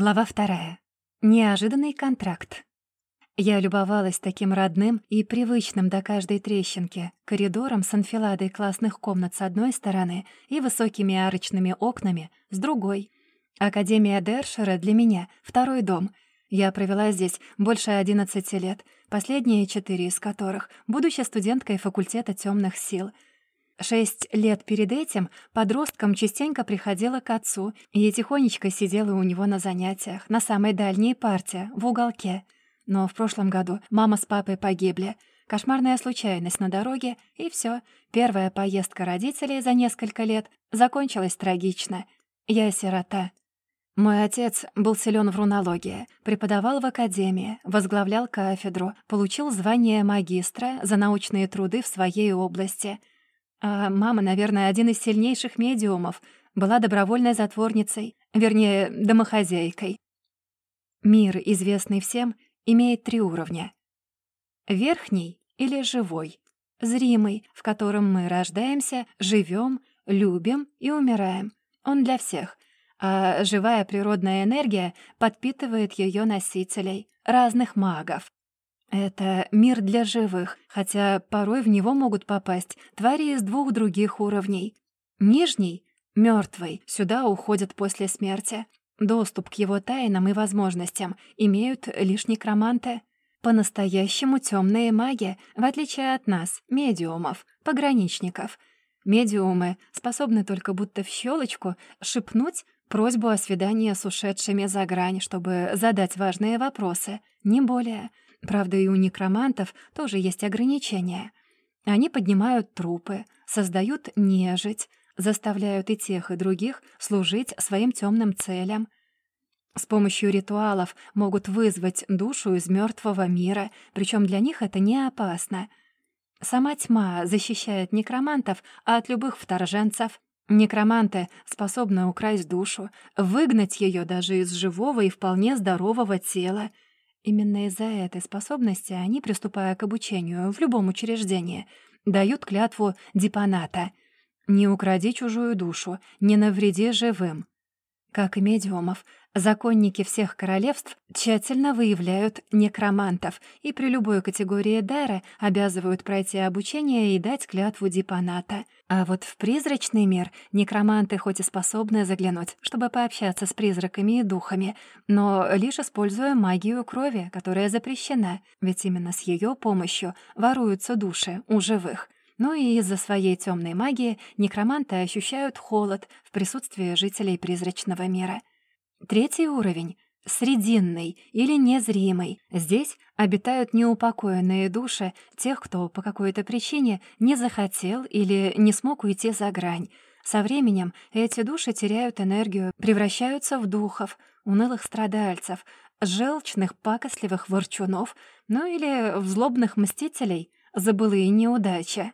Глава вторая. Неожиданный контракт. Я любовалась таким родным и привычным до каждой трещинки коридором с анфиладой классных комнат с одной стороны и высокими арочными окнами с другой. Академия Дершера для меня — второй дом. Я провела здесь больше 11 лет, последние четыре из которых, будучи студенткой факультета темных сил — Шесть лет перед этим подростком частенько приходила к отцу и тихонечко сидела у него на занятиях, на самой дальней парте, в уголке. Но в прошлом году мама с папой погибли. Кошмарная случайность на дороге, и все. Первая поездка родителей за несколько лет закончилась трагично. Я сирота. Мой отец был силен в рунологии, преподавал в академии, возглавлял кафедру, получил звание магистра за научные труды в своей области — а мама, наверное, один из сильнейших медиумов, была добровольной затворницей, вернее, домохозяйкой. Мир, известный всем, имеет три уровня. Верхний или живой, зримый, в котором мы рождаемся, живем, любим и умираем. Он для всех, а живая природная энергия подпитывает ее носителей, разных магов. Это мир для живых, хотя порой в него могут попасть твари из двух других уровней. Нижний — мертвый, сюда уходят после смерти. Доступ к его тайнам и возможностям имеют лишь некроманты. По-настоящему темные маги, в отличие от нас, медиумов, пограничников. Медиумы способны только будто в щелочку шепнуть просьбу о свидании с ушедшими за грань, чтобы задать важные вопросы, не более — Правда, и у некромантов тоже есть ограничения. Они поднимают трупы, создают нежить, заставляют и тех, и других служить своим темным целям. С помощью ритуалов могут вызвать душу из мертвого мира, причем для них это не опасно. Сама тьма защищает некромантов от любых вторженцев. Некроманты способны украсть душу, выгнать ее даже из живого и вполне здорового тела — Именно из-за этой способности они, приступая к обучению в любом учреждении, дают клятву дипаната «Не укради чужую душу, не навреди живым». Как и медиумов, законники всех королевств тщательно выявляют некромантов и при любой категории дара обязывают пройти обучение и дать клятву дипаната. А вот в призрачный мир некроманты хоть и способны заглянуть, чтобы пообщаться с призраками и духами, но лишь используя магию крови, которая запрещена, ведь именно с ее помощью воруются души у живых. Ну и из-за своей темной магии некроманты ощущают холод в присутствии жителей призрачного мира. Третий уровень — срединный или незримый. Здесь обитают неупокоенные души тех, кто по какой-то причине не захотел или не смог уйти за грань. Со временем эти души теряют энергию, превращаются в духов, унылых страдальцев, желчных пакостливых ворчунов, ну или в злобных мстителей за былые неудачи.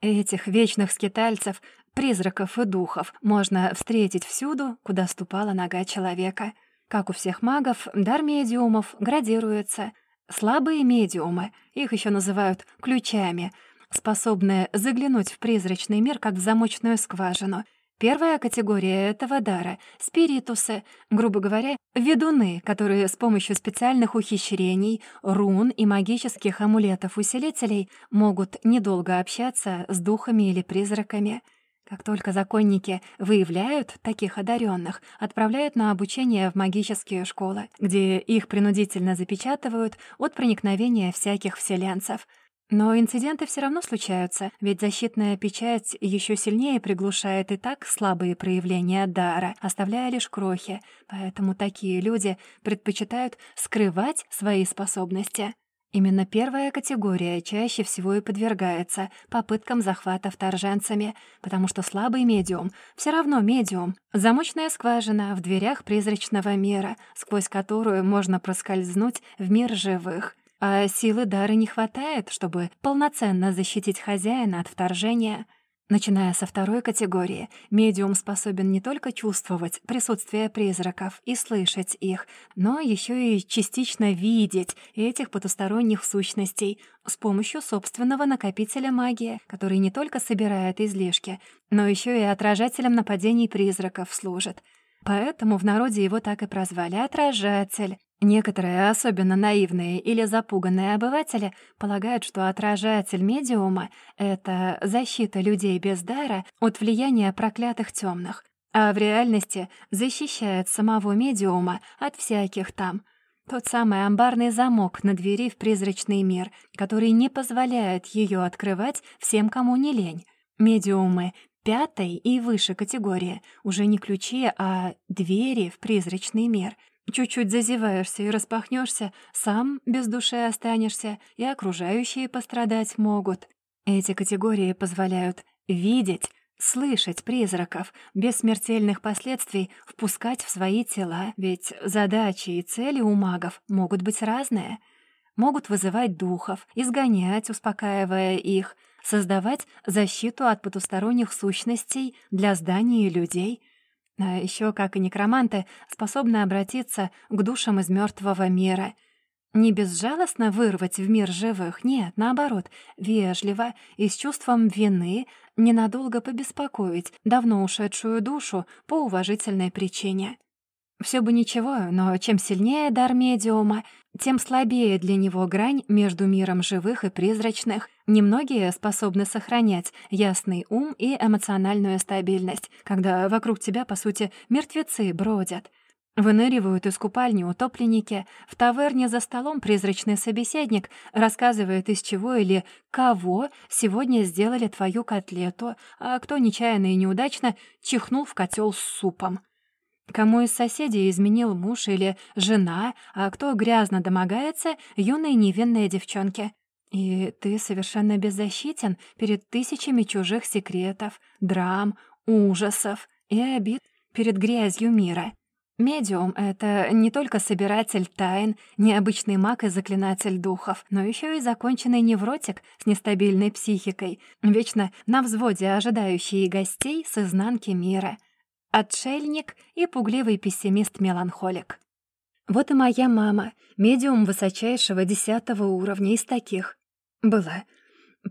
Этих вечных скитальцев, призраков и духов можно встретить всюду, куда ступала нога человека. Как у всех магов, дар медиумов градируется. Слабые медиумы, их еще называют ключами, способные заглянуть в призрачный мир, как в замочную скважину — Первая категория этого дара — спиритусы, грубо говоря, ведуны, которые с помощью специальных ухищрений, рун и магических амулетов-усилителей могут недолго общаться с духами или призраками. Как только законники выявляют таких одаренных, отправляют на обучение в магические школы, где их принудительно запечатывают от проникновения всяких вселенцев — но инциденты все равно случаются, ведь защитная печать еще сильнее приглушает и так слабые проявления дара, оставляя лишь крохи, поэтому такие люди предпочитают скрывать свои способности. Именно первая категория чаще всего и подвергается попыткам захвата вторженцами, потому что слабый медиум все равно медиум, замочная скважина в дверях призрачного мира, сквозь которую можно проскользнуть в мир живых. А силы дара не хватает, чтобы полноценно защитить хозяина от вторжения. Начиная со второй категории, медиум способен не только чувствовать присутствие призраков и слышать их, но еще и частично видеть этих потусторонних сущностей с помощью собственного накопителя магии, который не только собирает излишки, но еще и отражателем нападений призраков служит — Поэтому в народе его так и прозвали «отражатель». Некоторые, особенно наивные или запуганные обыватели, полагают, что отражатель медиума — это защита людей без дара от влияния проклятых темных, а в реальности защищает самого медиума от всяких там. Тот самый амбарный замок на двери в призрачный мир, который не позволяет ее открывать всем, кому не лень. Медиумы пятой и выше категории уже не ключи, а двери в призрачный мир — Чуть-чуть зазеваешься и распахнешься, сам без души останешься, и окружающие пострадать могут. Эти категории позволяют видеть, слышать призраков, без смертельных последствий впускать в свои тела, ведь задачи и цели у магов могут быть разные. Могут вызывать духов, изгонять, успокаивая их, создавать защиту от потусторонних сущностей для зданий и людей — а еще, как и некроманты, способны обратиться к душам из мертвого мира. Не безжалостно вырвать в мир живых, нет, наоборот, вежливо и с чувством вины ненадолго побеспокоить давно ушедшую душу по уважительной причине. Все бы ничего, но чем сильнее дар медиума, тем слабее для него грань между миром живых и призрачных. Немногие способны сохранять ясный ум и эмоциональную стабильность, когда вокруг тебя, по сути, мертвецы бродят. Выныривают из купальни утопленники, в таверне за столом призрачный собеседник рассказывает, из чего или кого сегодня сделали твою котлету, а кто нечаянно и неудачно чихнул в котел с супом. Кому из соседей изменил муж или жена, а кто грязно домогается юной невинной девчонке. И ты совершенно беззащитен перед тысячами чужих секретов, драм, ужасов и обид перед грязью мира. Медиум — это не только собиратель тайн, необычный маг и заклинатель духов, но еще и законченный невротик с нестабильной психикой, вечно на взводе ожидающий гостей с изнанки мира — отшельник и пугливый пессимист-меланхолик. Вот и моя мама, медиум высочайшего десятого уровня из таких. Была.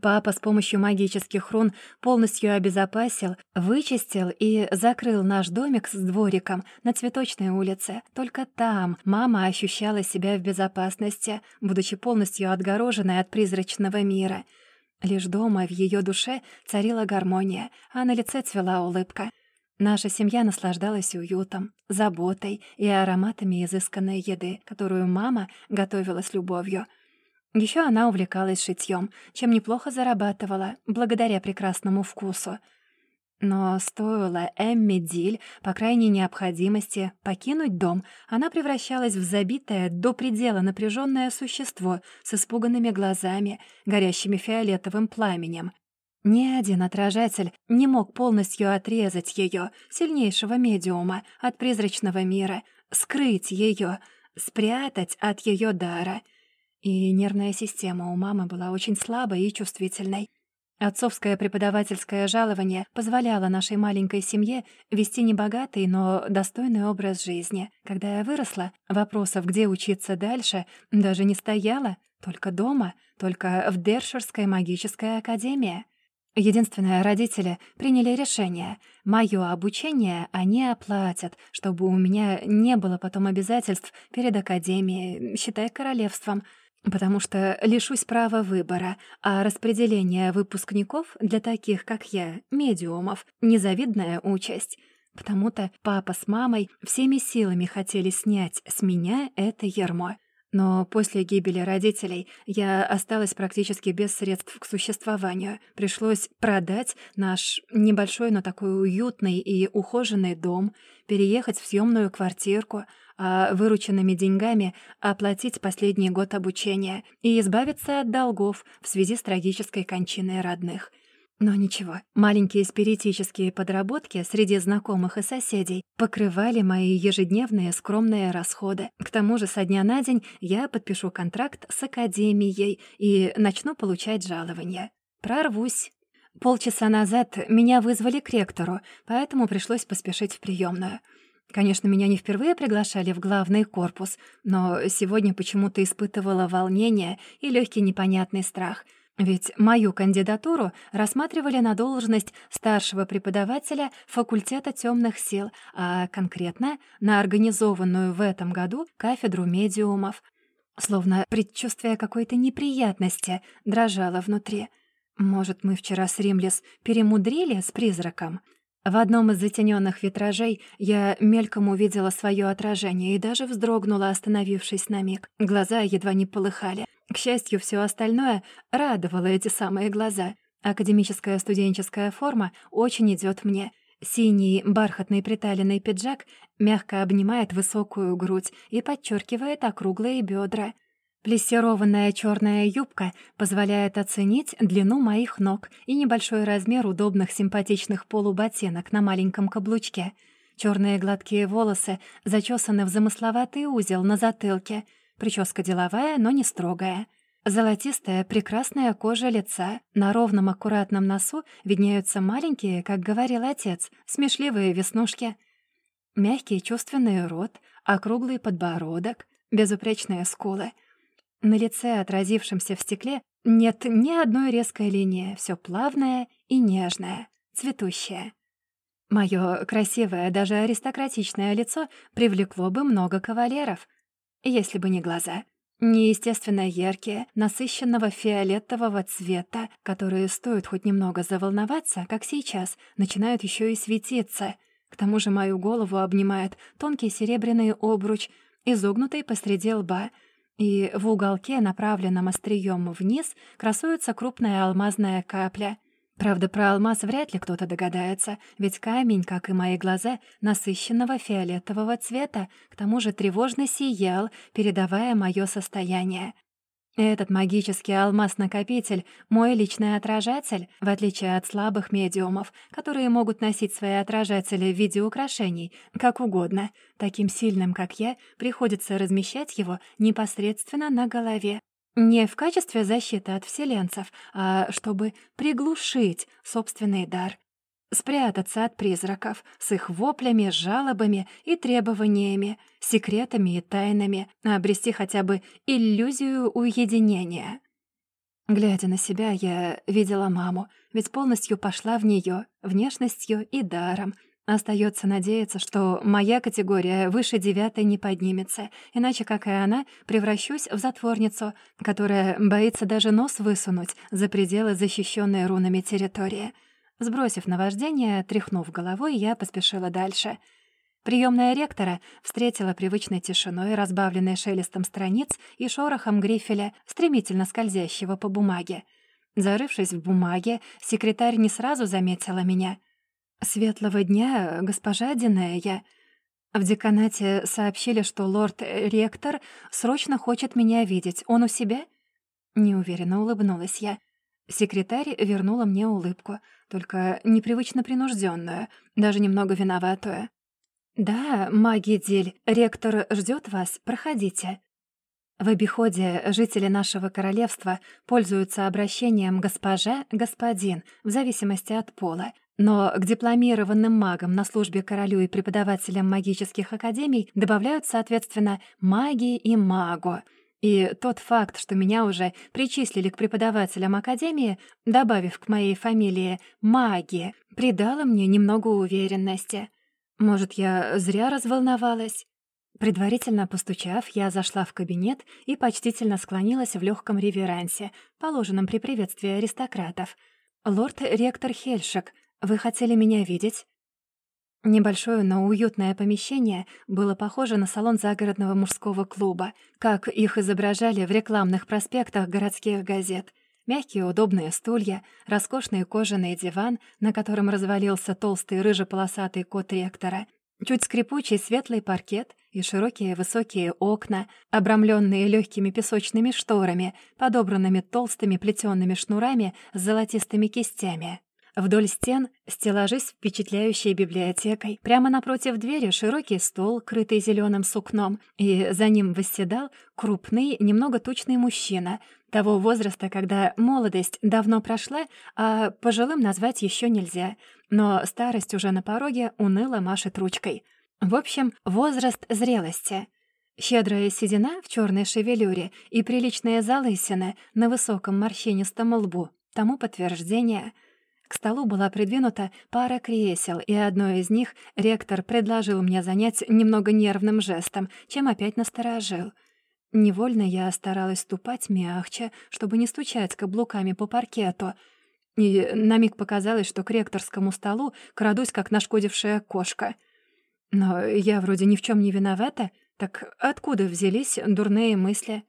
Папа с помощью магических рун полностью обезопасил, вычистил и закрыл наш домик с двориком на Цветочной улице. Только там мама ощущала себя в безопасности, будучи полностью отгороженной от призрачного мира. Лишь дома в ее душе царила гармония, а на лице цвела улыбка. Наша семья наслаждалась уютом, заботой и ароматами изысканной еды, которую мама готовила с любовью. Еще она увлекалась шитьем, чем неплохо зарабатывала, благодаря прекрасному вкусу. Но стоило Эмми Диль, по крайней необходимости, покинуть дом, она превращалась в забитое до предела напряженное существо с испуганными глазами, горящими фиолетовым пламенем, ни один отражатель не мог полностью отрезать ее, сильнейшего медиума, от призрачного мира, скрыть ее, спрятать от ее дара. И нервная система у мамы была очень слабой и чувствительной. Отцовское преподавательское жалование позволяло нашей маленькой семье вести небогатый, но достойный образ жизни. Когда я выросла, вопросов, где учиться дальше, даже не стояло, только дома, только в Дершерской магической академии. Единственное, родители приняли решение. Моё обучение они оплатят, чтобы у меня не было потом обязательств перед академией, считай королевством, потому что лишусь права выбора, а распределение выпускников для таких, как я, медиумов, незавидная участь. Потому-то папа с мамой всеми силами хотели снять с меня это ярмо. Но после гибели родителей я осталась практически без средств к существованию. Пришлось продать наш небольшой, но такой уютный и ухоженный дом, переехать в съемную квартирку, а вырученными деньгами оплатить последний год обучения и избавиться от долгов в связи с трагической кончиной родных. Но ничего, маленькие спиритические подработки среди знакомых и соседей покрывали мои ежедневные скромные расходы. К тому же со дня на день я подпишу контракт с академией и начну получать жалования. Прорвусь. Полчаса назад меня вызвали к ректору, поэтому пришлось поспешить в приемную. Конечно, меня не впервые приглашали в главный корпус, но сегодня почему-то испытывала волнение и легкий непонятный страх — Ведь мою кандидатуру рассматривали на должность старшего преподавателя факультета темных сил, а конкретно на организованную в этом году кафедру медиумов. Словно предчувствие какой-то неприятности дрожало внутри. Может, мы вчера с Римлес перемудрили с призраком? В одном из затененных витражей я мельком увидела свое отражение и даже вздрогнула, остановившись на миг. Глаза едва не полыхали. К счастью, все остальное радовало эти самые глаза. Академическая студенческая форма очень идет мне. Синий бархатный приталенный пиджак мягко обнимает высокую грудь и подчеркивает округлые бедра. Плессированная черная юбка позволяет оценить длину моих ног и небольшой размер удобных симпатичных полуботинок на маленьком каблучке. Черные гладкие волосы зачесаны в замысловатый узел на затылке. Прическа деловая, но не строгая. Золотистая, прекрасная кожа лица. На ровном аккуратном носу виднеются маленькие, как говорил отец, смешливые веснушки. Мягкий чувственный рот, округлый подбородок, безупречные скулы — на лице, отразившемся в стекле, нет ни одной резкой линии, все плавное и нежное, цветущее. Моё красивое, даже аристократичное лицо привлекло бы много кавалеров, если бы не глаза. Неестественно яркие, насыщенного фиолетового цвета, которые стоит хоть немного заволноваться, как сейчас, начинают ещё и светиться. К тому же мою голову обнимает тонкий серебряный обруч, изогнутый посреди лба — и в уголке, направленном острием вниз, красуется крупная алмазная капля. Правда, про алмаз вряд ли кто-то догадается, ведь камень, как и мои глаза, насыщенного фиолетового цвета, к тому же тревожно сиял, передавая мое состояние. Этот магический алмаз-накопитель — мой личный отражатель, в отличие от слабых медиумов, которые могут носить свои отражатели в виде украшений, как угодно. Таким сильным, как я, приходится размещать его непосредственно на голове. Не в качестве защиты от вселенцев, а чтобы приглушить собственный дар спрятаться от призраков с их воплями, жалобами и требованиями, секретами и тайнами, обрести хотя бы иллюзию уединения. Глядя на себя, я видела маму, ведь полностью пошла в нее, внешностью и даром. Остается надеяться, что моя категория выше девятой не поднимется, иначе, как и она, превращусь в затворницу, которая боится даже нос высунуть за пределы защищенной рунами территории — Сбросив наваждение, тряхнув головой, я поспешила дальше. Приемная ректора встретила привычной тишиной, разбавленной шелестом страниц и шорохом грифеля, стремительно скользящего по бумаге. Зарывшись в бумаге, секретарь не сразу заметила меня. «Светлого дня, госпожа Динея!» В деканате сообщили, что лорд-ректор срочно хочет меня видеть. Он у себя?» Неуверенно улыбнулась я. Секретарь вернула мне улыбку, только непривычно принужденную, даже немного виноватую. «Да, маги Диль, ректор ждет вас, проходите». В обиходе жители нашего королевства пользуются обращением «госпожа», «господин» в зависимости от пола, но к дипломированным магам на службе королю и преподавателям магических академий добавляют, соответственно, маги и магу — и тот факт, что меня уже причислили к преподавателям Академии, добавив к моей фамилии «маги», придало мне немного уверенности. Может, я зря разволновалась? Предварительно постучав, я зашла в кабинет и почтительно склонилась в легком реверансе, положенном при приветствии аристократов. «Лорд-ректор Хельшек, вы хотели меня видеть?» Небольшое, но уютное помещение было похоже на салон загородного мужского клуба, как их изображали в рекламных проспектах городских газет. Мягкие удобные стулья, роскошный кожаный диван, на котором развалился толстый рыжеполосатый кот ректора, чуть скрипучий светлый паркет и широкие высокие окна, обрамленные легкими песочными шторами, подобранными толстыми плетёными шнурами с золотистыми кистями. Вдоль стен стеллажи с впечатляющей библиотекой. Прямо напротив двери широкий стол, крытый зеленым сукном, и за ним восседал крупный, немного тучный мужчина, того возраста, когда молодость давно прошла, а пожилым назвать еще нельзя, но старость уже на пороге уныло машет ручкой. В общем, возраст зрелости. Щедрая седина в черной шевелюре и приличные залысины на высоком морщинистом лбу — тому подтверждение. К столу была придвинута пара кресел, и одно из них ректор предложил мне занять немного нервным жестом, чем опять насторожил. Невольно я старалась ступать мягче, чтобы не стучать каблуками по паркету — и на миг показалось, что к ректорскому столу крадусь, как нашкодившая кошка. Но я вроде ни в чем не виновата, так откуда взялись дурные мысли?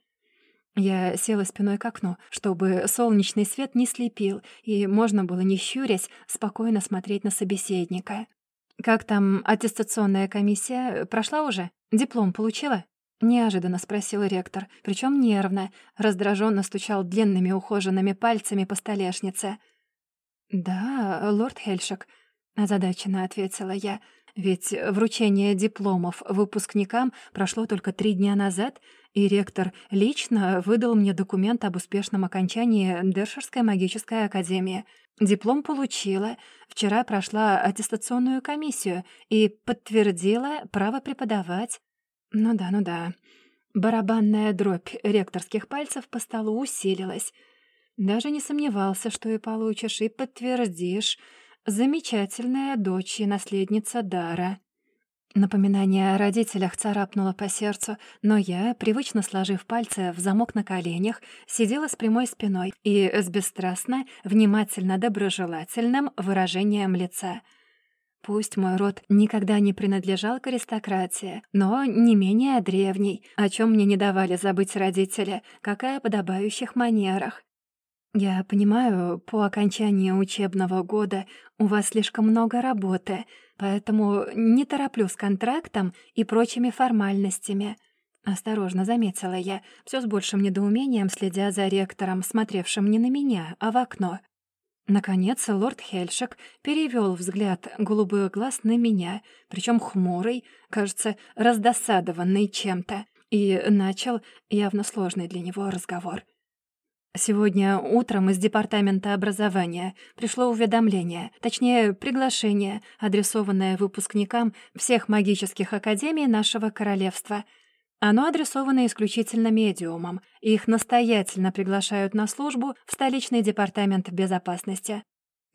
Я села спиной к окну, чтобы солнечный свет не слепил, и можно было, не щурясь, спокойно смотреть на собеседника. «Как там аттестационная комиссия? Прошла уже? Диплом получила?» Неожиданно спросил ректор, причем нервно, раздраженно стучал длинными ухоженными пальцами по столешнице. «Да, лорд Хельшик», — озадаченно ответила я, «ведь вручение дипломов выпускникам прошло только три дня назад, и ректор лично выдал мне документ об успешном окончании Дершерской магической академии. Диплом получила, вчера прошла аттестационную комиссию и подтвердила право преподавать. Ну да, ну да». Барабанная дробь ректорских пальцев по столу усилилась — даже не сомневался, что и получишь, и подтвердишь. Замечательная дочь и наследница Дара. Напоминание о родителях царапнуло по сердцу, но я, привычно сложив пальцы в замок на коленях, сидела с прямой спиной и с бесстрастно, внимательно доброжелательным выражением лица. Пусть мой род никогда не принадлежал к аристократии, но не менее древний, о чем мне не давали забыть родители, как и о подобающих манерах. «Я понимаю, по окончании учебного года у вас слишком много работы, поэтому не тороплю с контрактом и прочими формальностями». Осторожно заметила я, все с большим недоумением следя за ректором, смотревшим не на меня, а в окно. Наконец лорд Хельшик перевел взгляд голубых глаз на меня, причем хмурый, кажется, раздосадованный чем-то, и начал явно сложный для него разговор. Сегодня утром из Департамента образования пришло уведомление, точнее, приглашение, адресованное выпускникам всех магических академий нашего королевства. Оно адресовано исключительно медиумам, их настоятельно приглашают на службу в столичный департамент безопасности.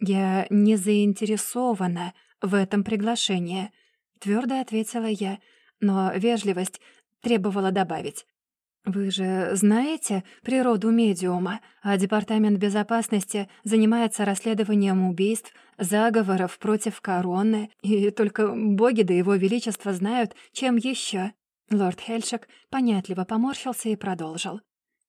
Я не заинтересована в этом приглашении, твердо ответила я, но вежливость требовала добавить. «Вы же знаете природу медиума, а Департамент безопасности занимается расследованием убийств, заговоров против короны, и только боги да его величество знают, чем еще. Лорд Хельшик понятливо поморщился и продолжил.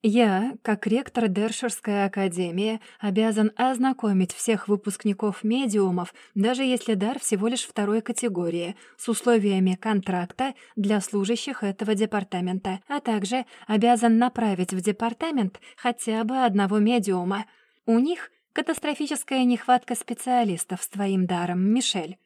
Я, как ректор Дершерской академии, обязан ознакомить всех выпускников медиумов, даже если дар всего лишь второй категории, с условиями контракта для служащих этого департамента, а также обязан направить в департамент хотя бы одного медиума. У них катастрофическая нехватка специалистов с твоим даром, Мишель.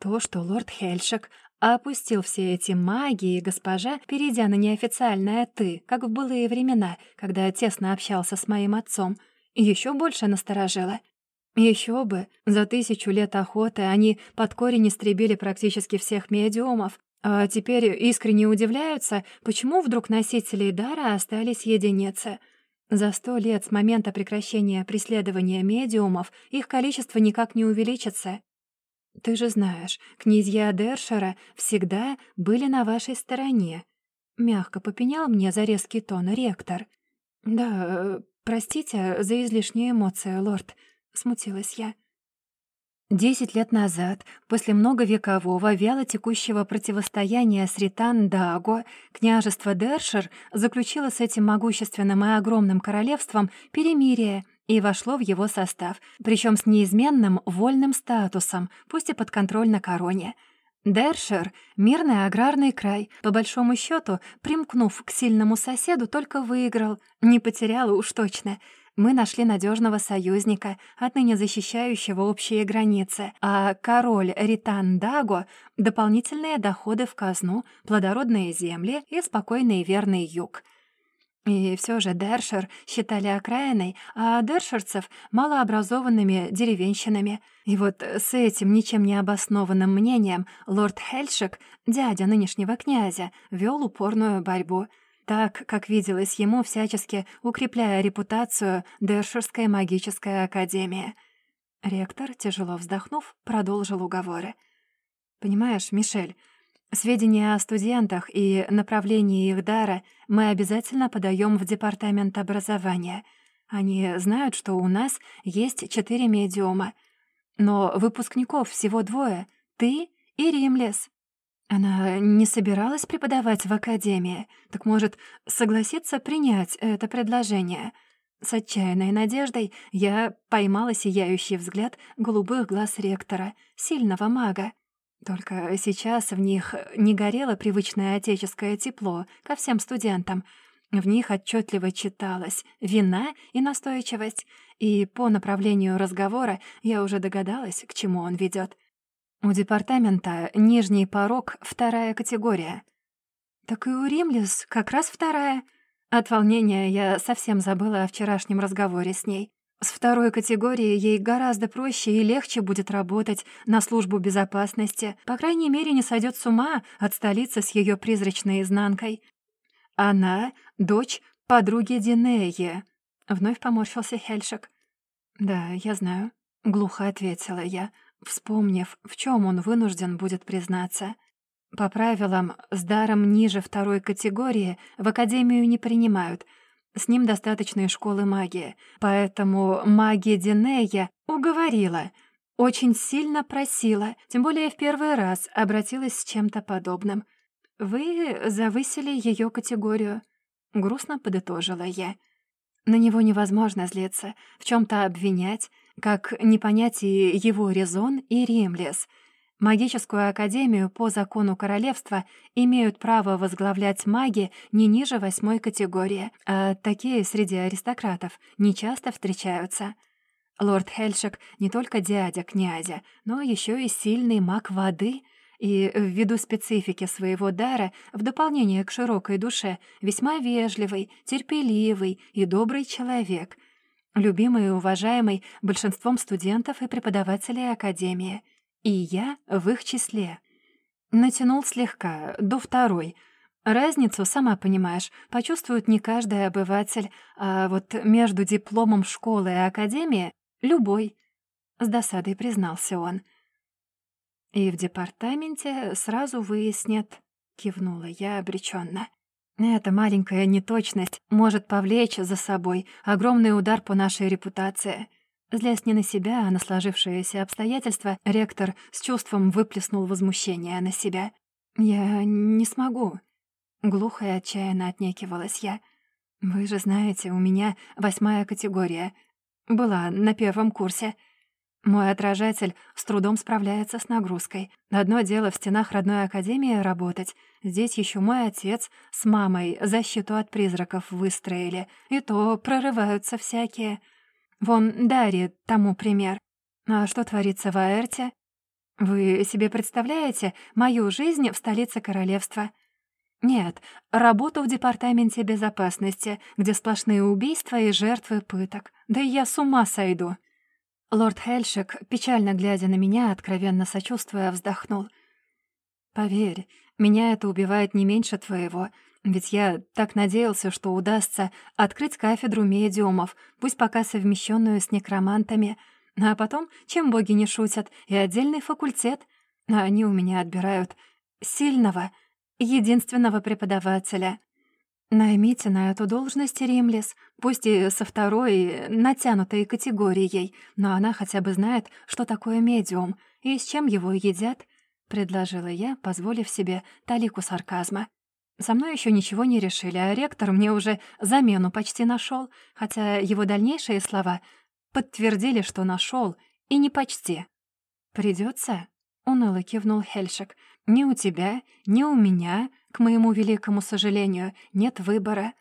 То, что лорд Хельшек опустил все эти магии, госпожа, перейдя на неофициальное «ты», как в былые времена, когда тесно общался с моим отцом, еще больше насторожило. Еще бы, за тысячу лет охоты они под корень истребили практически всех медиумов, а теперь искренне удивляются, почему вдруг носителей дара остались единицы. За сто лет с момента прекращения преследования медиумов их количество никак не увеличится. Ты же знаешь, князья Дершера всегда были на вашей стороне. Мягко попенял мне за резкий тон ректор. Да, простите за излишние эмоции, лорд, смутилась я. Десять лет назад, после многовекового вялотекущего противостояния с Ритан-Даго, княжество Дершер заключило с этим могущественным и огромным королевством перемирие — и вошло в его состав, причем с неизменным вольным статусом, пусть и под контроль на короне. Дершер — мирный аграрный край, по большому счету, примкнув к сильному соседу, только выиграл, не потерял уж точно. Мы нашли надежного союзника, отныне защищающего общие границы, а король Ритан Даго — дополнительные доходы в казну, плодородные земли и спокойный верный юг — И все же Дершер считали окраиной, а дершерцев — малообразованными деревенщинами. И вот с этим ничем не обоснованным мнением лорд Хельшик, дядя нынешнего князя, вел упорную борьбу — так, как виделось ему, всячески укрепляя репутацию Дершерской магической академии. Ректор, тяжело вздохнув, продолжил уговоры. «Понимаешь, Мишель, сведения о студентах и направлении их дара мы обязательно подаем в департамент образования. Они знают, что у нас есть четыре медиума. Но выпускников всего двое — ты и Римлес. Она не собиралась преподавать в академии, так может, согласиться принять это предложение. С отчаянной надеждой я поймала сияющий взгляд голубых глаз ректора, сильного мага. Только сейчас в них не горело привычное отеческое тепло ко всем студентам. В них отчетливо читалась вина и настойчивость, и по направлению разговора я уже догадалась, к чему он ведет. У департамента нижний порог — вторая категория. Так и у Римлис как раз вторая. От волнения я совсем забыла о вчерашнем разговоре с ней. С второй категорией ей гораздо проще и легче будет работать на службу безопасности. По крайней мере, не сойдет с ума от столицы с ее призрачной изнанкой. Она — дочь подруги Динеи. Вновь поморщился Хельшик. «Да, я знаю», — глухо ответила я, — вспомнив, в чем он вынужден будет признаться. По правилам, с даром ниже второй категории в Академию не принимают. С ним достаточно школы магии. Поэтому магия Динея уговорила, очень сильно просила, тем более в первый раз обратилась с чем-то подобным. «Вы завысили ее категорию», — грустно подытожила я. На него невозможно злиться, в чем то обвинять, как не понять и его резон и ремлес. Магическую академию по закону королевства имеют право возглавлять маги не ниже восьмой категории, а такие среди аристократов нечасто встречаются. Лорд Хельшик не только дядя князя, но еще и сильный маг воды — и ввиду специфики своего дара, в дополнение к широкой душе, весьма вежливый, терпеливый и добрый человек, любимый и уважаемый большинством студентов и преподавателей Академии. И я в их числе. Натянул слегка, до второй. Разницу, сама понимаешь, почувствует не каждый обыватель, а вот между дипломом школы и Академии — любой. С досадой признался он. И в департаменте сразу выяснят, кивнула я обреченно. Эта маленькая неточность может повлечь за собой огромный удар по нашей репутации. Злясь не на себя, а на сложившиеся обстоятельства, ректор с чувством выплеснул возмущение на себя. «Я не смогу», — глухо и отчаянно отнекивалась я. «Вы же знаете, у меня восьмая категория. Была на первом курсе. Мой отражатель с трудом справляется с нагрузкой. Одно дело в стенах родной академии работать. Здесь еще мой отец с мамой защиту от призраков выстроили. И то прорываются всякие. Вон Дарья тому пример. А что творится в Аэрте? Вы себе представляете мою жизнь в столице королевства? Нет, работу в департаменте безопасности, где сплошные убийства и жертвы пыток. Да я с ума сойду. Лорд Хельшик, печально глядя на меня, откровенно сочувствуя, вздохнул. «Поверь, меня это убивает не меньше твоего, ведь я так надеялся, что удастся открыть кафедру медиумов, пусть пока совмещенную с некромантами, а потом, чем боги не шутят, и отдельный факультет, а они у меня отбирают сильного, единственного преподавателя». Наймите на эту должность Римлес, пусть и со второй, натянутой категорией, но она хотя бы знает, что такое медиум и с чем его едят, — предложила я, позволив себе талику сарказма. Со мной еще ничего не решили, а ректор мне уже замену почти нашел, хотя его дальнейшие слова подтвердили, что нашел и не почти. Придется, уныло кивнул Хельшик. «Ни у тебя, ни у меня к моему великому сожалению, нет выбора.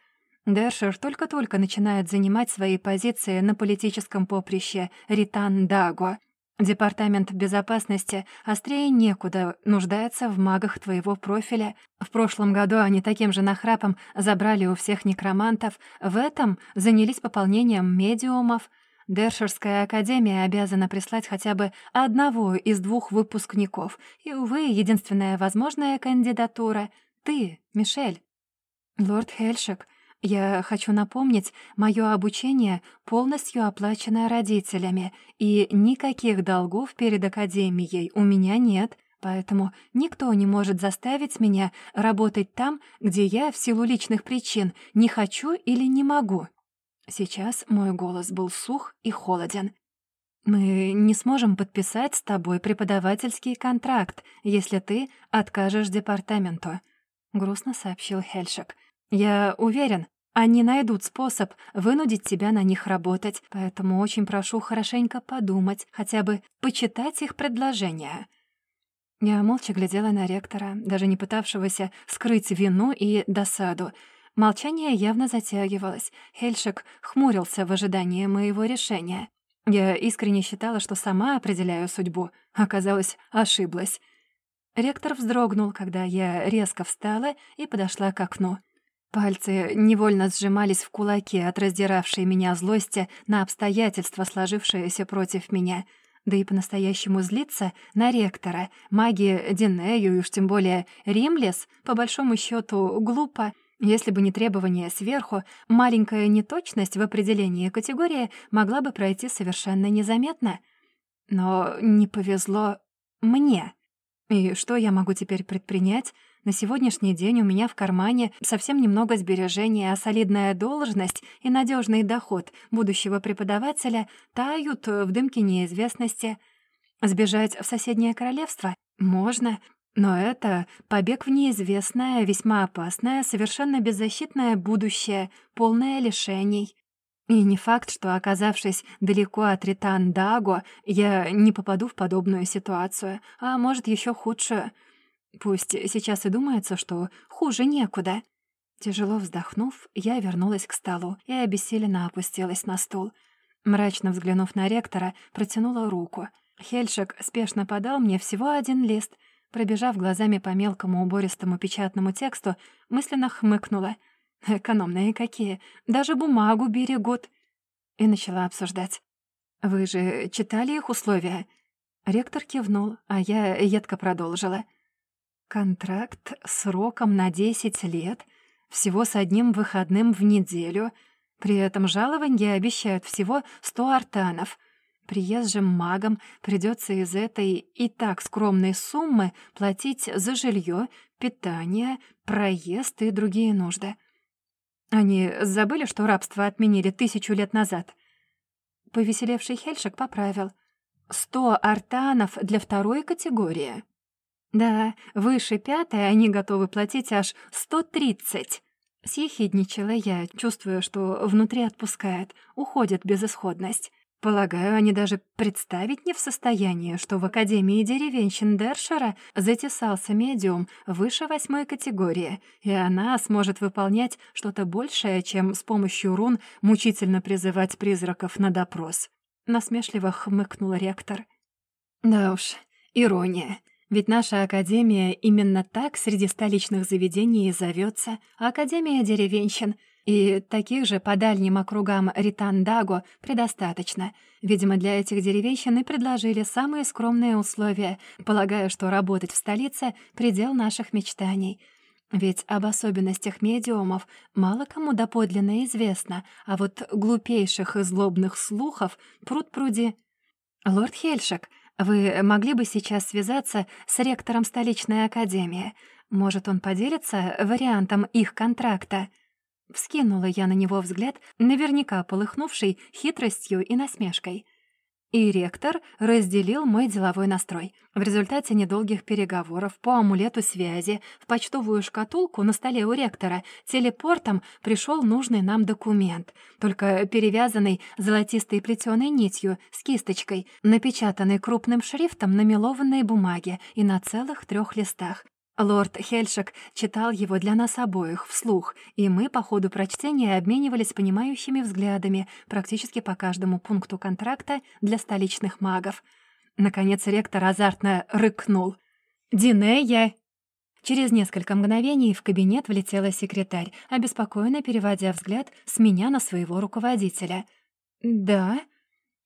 Дершер только-только начинает занимать свои позиции на политическом поприще Ритан-Дагуа. Департамент безопасности острее некуда нуждается в магах твоего профиля. В прошлом году они таким же нахрапом забрали у всех некромантов. В этом занялись пополнением медиумов. Дершерская академия обязана прислать хотя бы одного из двух выпускников. И, увы, единственная возможная кандидатура — ты, Мишель. Лорд Хельшик, я хочу напомнить, мое обучение полностью оплачено родителями, и никаких долгов перед Академией у меня нет, поэтому никто не может заставить меня работать там, где я в силу личных причин не хочу или не могу. Сейчас мой голос был сух и холоден. «Мы не сможем подписать с тобой преподавательский контракт, если ты откажешь департаменту», — грустно сообщил Хельшик. «Я уверен, они найдут способ вынудить тебя на них работать, поэтому очень прошу хорошенько подумать, хотя бы почитать их предложения». Я молча глядела на ректора, даже не пытавшегося скрыть вину и досаду. Молчание явно затягивалось. Хельшик хмурился в ожидании моего решения. Я искренне считала, что сама определяю судьбу. Оказалось, ошиблась. Ректор вздрогнул, когда я резко встала и подошла к окну. Пальцы невольно сжимались в кулаке от раздиравшей меня злости на обстоятельства, сложившиеся против меня. Да и по-настоящему злиться на ректора, маги Динею и уж тем более Римлес, по большому счету глупо. Если бы не требование сверху, маленькая неточность в определении категории могла бы пройти совершенно незаметно. Но не повезло мне. И что я могу теперь предпринять? На сегодняшний день у меня в кармане совсем немного сбережений, а солидная должность и надежный доход будущего преподавателя тают в дымке неизвестности. Сбежать в соседнее королевство? Можно, но это побег в неизвестное, весьма опасное, совершенно беззащитное будущее, полное лишений. И не факт, что, оказавшись далеко от Ритан-Даго, я не попаду в подобную ситуацию, а может, еще худшую — Пусть сейчас и думается, что хуже некуда. Тяжело вздохнув, я вернулась к столу и обессиленно опустилась на стул. Мрачно взглянув на ректора, протянула руку. Хельшик спешно подал мне всего один лист. Пробежав глазами по мелкому убористому печатному тексту, мысленно хмыкнула. «Экономные какие! Даже бумагу берегут!» И начала обсуждать. «Вы же читали их условия?» Ректор кивнул, а я едко продолжила. Контракт сроком на 10 лет, всего с одним выходным в неделю. При этом жалования обещают всего 100 артанов. Приезжим магам придется из этой и так скромной суммы платить за жилье, питание, проезд и другие нужды. Они забыли, что рабство отменили тысячу лет назад. Повеселевший Хельшик поправил. «Сто артанов для второй категории». Да, выше пятой они готовы платить аж 130. Съехидничала я, чувствуя, что внутри отпускает, уходит безысходность. Полагаю, они даже представить не в состоянии, что в Академии деревенщин Дершера затесался медиум выше восьмой категории, и она сможет выполнять что-то большее, чем с помощью рун мучительно призывать призраков на допрос. Насмешливо хмыкнул ректор. Да уж, ирония. Ведь наша академия именно так среди столичных заведений и зовется Академия деревенщин, и таких же по дальним округам Ритандаго предостаточно. Видимо, для этих деревенщин и предложили самые скромные условия, полагая, что работать в столице — предел наших мечтаний. Ведь об особенностях медиумов мало кому доподлинно известно, а вот глупейших и злобных слухов пруд-пруди. «Лорд Хельшик», вы могли бы сейчас связаться с ректором столичной академии? Может, он поделится вариантом их контракта?» Вскинула я на него взгляд, наверняка полыхнувший хитростью и насмешкой. И ректор разделил мой деловой настрой. В результате недолгих переговоров по амулету связи в почтовую шкатулку на столе у ректора телепортом пришел нужный нам документ, только перевязанный золотистой плетеной нитью с кисточкой, напечатанный крупным шрифтом на мелованной бумаге и на целых трех листах. Лорд Хельшек читал его для нас обоих вслух, и мы по ходу прочтения обменивались понимающими взглядами практически по каждому пункту контракта для столичных магов. Наконец ректор азартно рыкнул. «Динея!» Через несколько мгновений в кабинет влетела секретарь, обеспокоенно переводя взгляд с меня на своего руководителя. «Да?»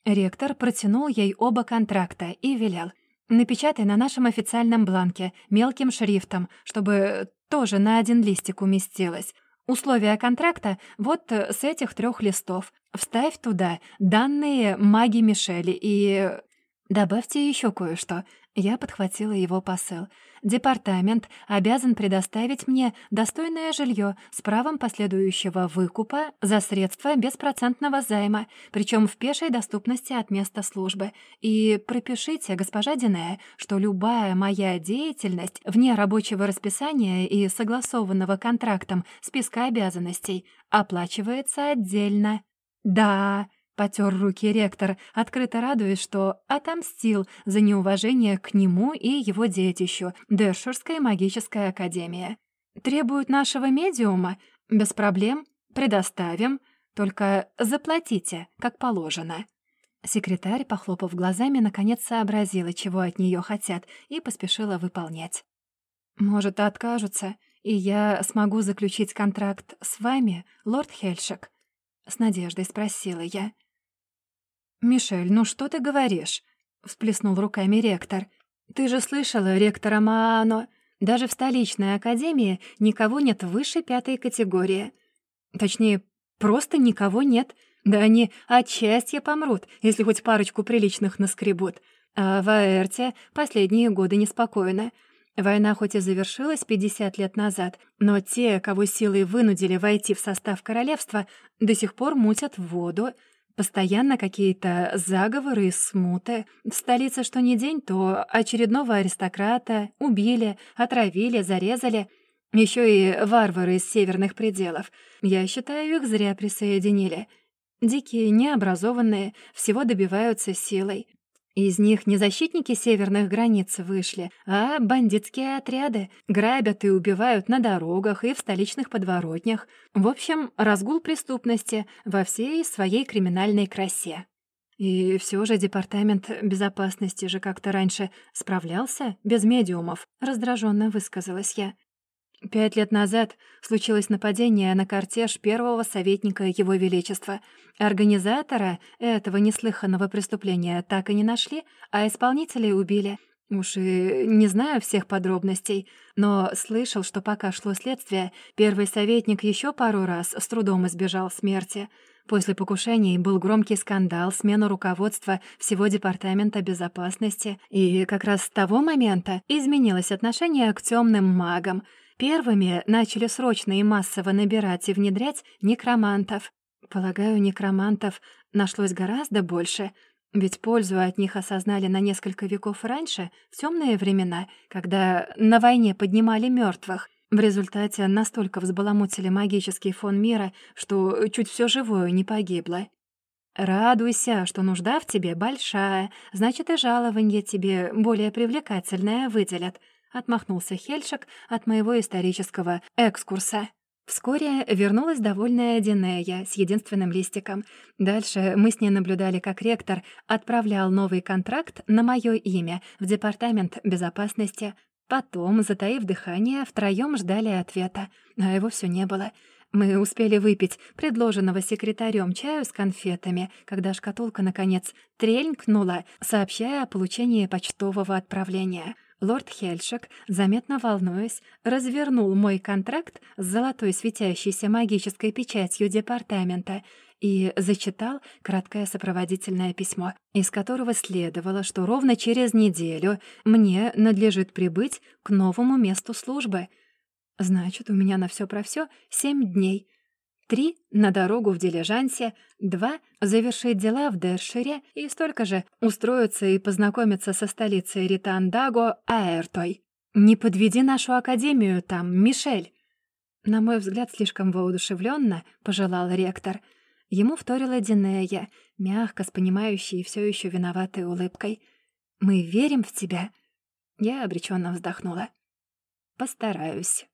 Ректор протянул ей оба контракта и велел. «Напечатай на нашем официальном бланке, мелким шрифтом, чтобы тоже на один листик уместилось. Условия контракта вот с этих трех листов. Вставь туда данные маги Мишели и... Добавьте еще кое-что. Я подхватила его посыл. Департамент обязан предоставить мне достойное жилье с правом последующего выкупа за средства беспроцентного займа, причем в пешей доступности от места службы. И пропишите, госпожа Динея, что любая моя деятельность вне рабочего расписания и согласованного контрактом списка обязанностей оплачивается отдельно. Да, Потер руки ректор, открыто радуясь, что отомстил за неуважение к нему и его детищу, Дэшерская магическая академия. Требуют нашего медиума? Без проблем. Предоставим. Только заплатите, как положено». Секретарь, похлопав глазами, наконец сообразила, чего от нее хотят, и поспешила выполнять. «Может, откажутся, и я смогу заключить контракт с вами, лорд Хельшек?» — с надеждой спросила я. «Мишель, ну что ты говоришь?» — всплеснул руками ректор. «Ты же слышала ректора Маано. Даже в столичной академии никого нет выше пятой категории. Точнее, просто никого нет. Да они от счастья помрут, если хоть парочку приличных наскребут. А в Аэрте последние годы неспокойно. Война хоть и завершилась 50 лет назад, но те, кого силой вынудили войти в состав королевства, до сих пор мутят воду. Постоянно какие-то заговоры и смуты. В столице что ни день, то очередного аристократа убили, отравили, зарезали. Еще и варвары из северных пределов. Я считаю, их зря присоединили. Дикие, необразованные, всего добиваются силой. Из них не защитники северных границ вышли, а бандитские отряды. Грабят и убивают на дорогах и в столичных подворотнях. В общем, разгул преступности во всей своей криминальной красе. И все же Департамент безопасности же как-то раньше справлялся без медиумов, раздраженно высказалась я. Пять лет назад случилось нападение на кортеж первого советника Его Величества. Организатора этого неслыханного преступления так и не нашли, а исполнителей убили. Уж и не знаю всех подробностей, но слышал, что пока шло следствие, первый советник еще пару раз с трудом избежал смерти. После покушений был громкий скандал, смена руководства всего Департамента безопасности, и как раз с того момента изменилось отношение к темным магам — Первыми начали срочно и массово набирать и внедрять некромантов. Полагаю, некромантов нашлось гораздо больше, ведь пользу от них осознали на несколько веков раньше, в темные времена, когда на войне поднимали мертвых. В результате настолько взбаламутили магический фон мира, что чуть все живое не погибло. Радуйся, что нужда в тебе большая, значит, и жалование тебе более привлекательное выделят —— отмахнулся Хельшик от моего исторического экскурса. Вскоре вернулась довольная Динея с единственным листиком. Дальше мы с ней наблюдали, как ректор отправлял новый контракт на мое имя в Департамент безопасности. Потом, затаив дыхание, втроем ждали ответа, а его все не было. Мы успели выпить предложенного секретарем чаю с конфетами, когда шкатулка, наконец, трелькнула, сообщая о получении почтового отправления — Лорд Хельшек, заметно волнуясь, развернул мой контракт с золотой светящейся магической печатью департамента и зачитал краткое сопроводительное письмо, из которого следовало, что ровно через неделю мне надлежит прибыть к новому месту службы. Значит, у меня на все про все семь дней — Три — на дорогу в дилижансе, два — завершить дела в Дершире и столько же — устроиться и познакомиться со столицей Ритандаго Аэртой. «Не подведи нашу академию там, Мишель!» На мой взгляд, слишком воодушевленно пожелал ректор. Ему вторила Динея, мягко, с понимающей и все еще виноватой улыбкой. «Мы верим в тебя?» Я обреченно вздохнула. «Постараюсь».